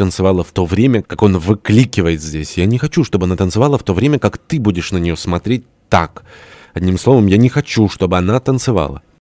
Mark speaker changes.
Speaker 1: танцевала в то время, как он выкликивает здесь. Я не хочу, чтобы она танцевала в то время, как ты будешь на нее смотреть так. Одним словом, я не хочу, чтобы она танцевала.